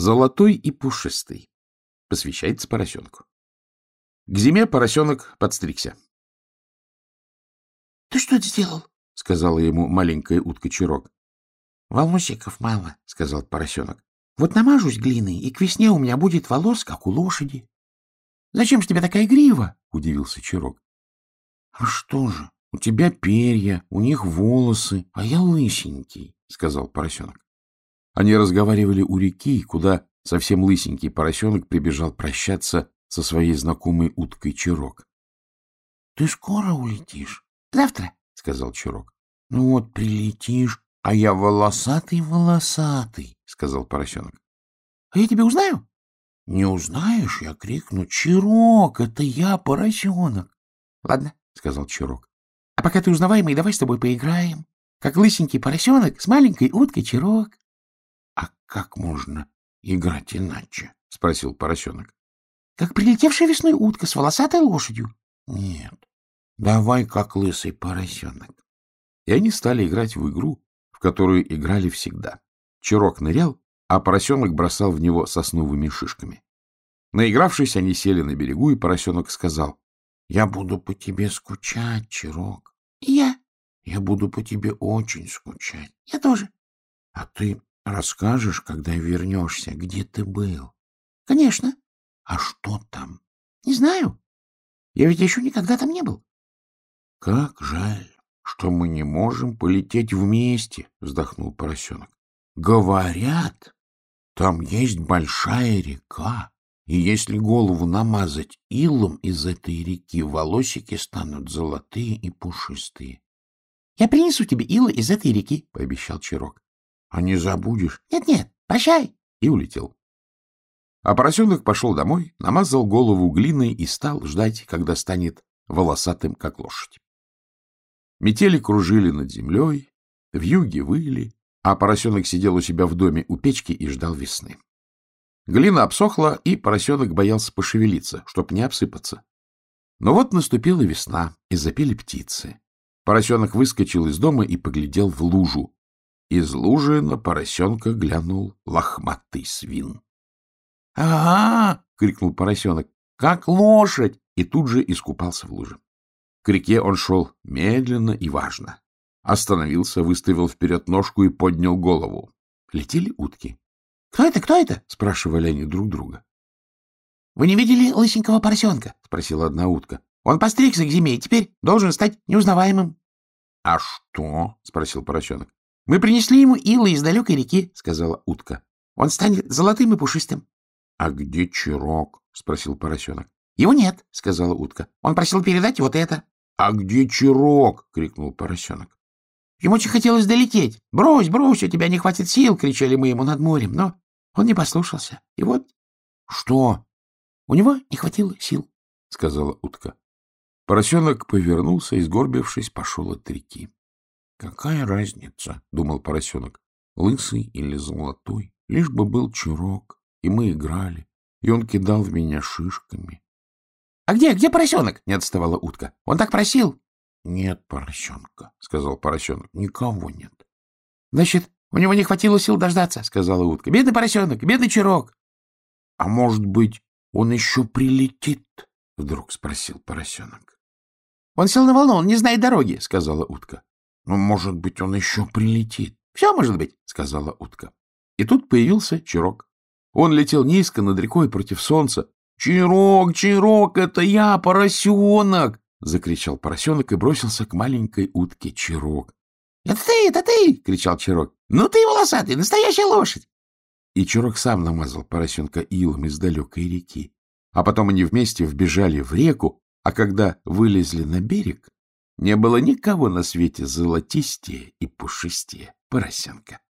Золотой и пушистый. Посвящается поросенку. К зиме поросенок подстригся. — Ты что сделал? — сказала ему маленькая утка Чирок. — Волосиков мало, — сказал поросенок. — Вот намажусь глиной, и к весне у меня будет волос, как у лошади. — Зачем ж тебе такая грива? — удивился Чирок. — А что же, у тебя перья, у них волосы, а я лысенький, — сказал поросенок. Они разговаривали у реки, куда совсем лысенький поросенок прибежал прощаться со своей знакомой уткой Чирок. — Ты скоро улетишь? — Завтра, — сказал Чирок. — Ну вот прилетишь, а я волосатый-волосатый, — сказал поросенок. — А я тебя узнаю? — Не узнаешь, я крикну, Чирок, это я, поросенок. — Ладно, — сказал Чирок. — А пока ты узнаваемый, давай с тобой поиграем. Как лысенький поросенок с маленькой уткой Чирок. — А как можно играть иначе? — спросил поросенок. — Как прилетевшая весной утка с волосатой лошадью. — Нет, давай как лысый поросенок. И они стали играть в игру, в которую играли всегда. Чирок нырял, а поросенок бросал в него сосновыми шишками. Наигравшись, они сели на берегу, и поросенок сказал, — Я буду по тебе скучать, Чирок. — Я? — Я буду по тебе очень скучать. — Я тоже. — А ты расскажешь, когда вернешься, где ты был? — Конечно. — А что там? — Не знаю. Я ведь еще никогда там не был. — Как жаль, что мы не можем полететь вместе, — вздохнул поросенок. — Говорят, там есть большая река, и если голову намазать илом из этой реки, волосики станут золотые и пушистые. — Я принесу тебе ила из этой реки, — пообещал Чирок. — А не забудешь? Нет, — Нет-нет, прощай. И улетел. А поросенок пошел домой, намазал голову глиной и стал ждать, когда станет волосатым, как лошадь. Метели кружили над землей, вьюги выли, а поросенок сидел у себя в доме у печки и ждал весны. Глина обсохла, и поросенок боялся пошевелиться, чтоб не обсыпаться. Но вот наступила весна, и запели птицы. Поросенок выскочил из дома и поглядел в лужу. Из лужи на поросенка глянул лохматый свин. — Ага! — крикнул поросенок. — Как лошадь! И тут же искупался в луже. К реке он шел медленно и важно. Остановился, выставил вперед ножку и поднял голову. Летели утки. — Кто это, кто это? — спрашивали они друг друга. — Вы не видели лысенького поросенка? — спросила одна утка. — Он постригся к зиме и теперь должен стать неузнаваемым. — А что? — спросил поросенок. — Мы принесли ему ило из далекой реки, — сказала утка. — Он станет золотым и пушистым. — А где Чирок? — спросил поросенок. — Его нет, — сказала утка. — Он просил передать вот это. — А где Чирок? — крикнул поросенок. Ему очень хотелось долететь. «Брось, брось, у тебя не хватит сил!» — кричали мы ему над морем. Но он не послушался. И вот... — Что? — У него не хватило сил, — сказала утка. Поросенок повернулся и, сгорбившись, пошел от реки. — Какая разница? — думал поросенок. — Лысый или золотой? Лишь бы был чурок, и мы играли, и он кидал в меня шишками. — А где, где поросенок? — не отставала утка. — Он так просил. — Нет поросенка, — сказал поросенок. — Никого нет. — Значит, у него не хватило сил дождаться, — сказала утка. — Бедный поросенок, бедный чурок. — А может быть, он еще прилетит? — вдруг спросил поросенок. — Он сел на волну, он не знает дороги, — сказала утка. — Ну, может быть, он еще прилетит. — Все может быть, — сказала утка. И тут появился чирок. Он летел низко над рекой против солнца. — Чирок, чирок, это я, поросенок! — закричал поросенок и бросился к маленькой утке Чирок. — Это ты, это ты! — кричал Чирок. — Ну ты волосатый, настоящая лошадь! И Чирок сам намазал поросенка илом из далекой реки. А потом они вместе вбежали в реку, а когда вылезли на берег, не было никого на свете золотистее и пушистее поросенка.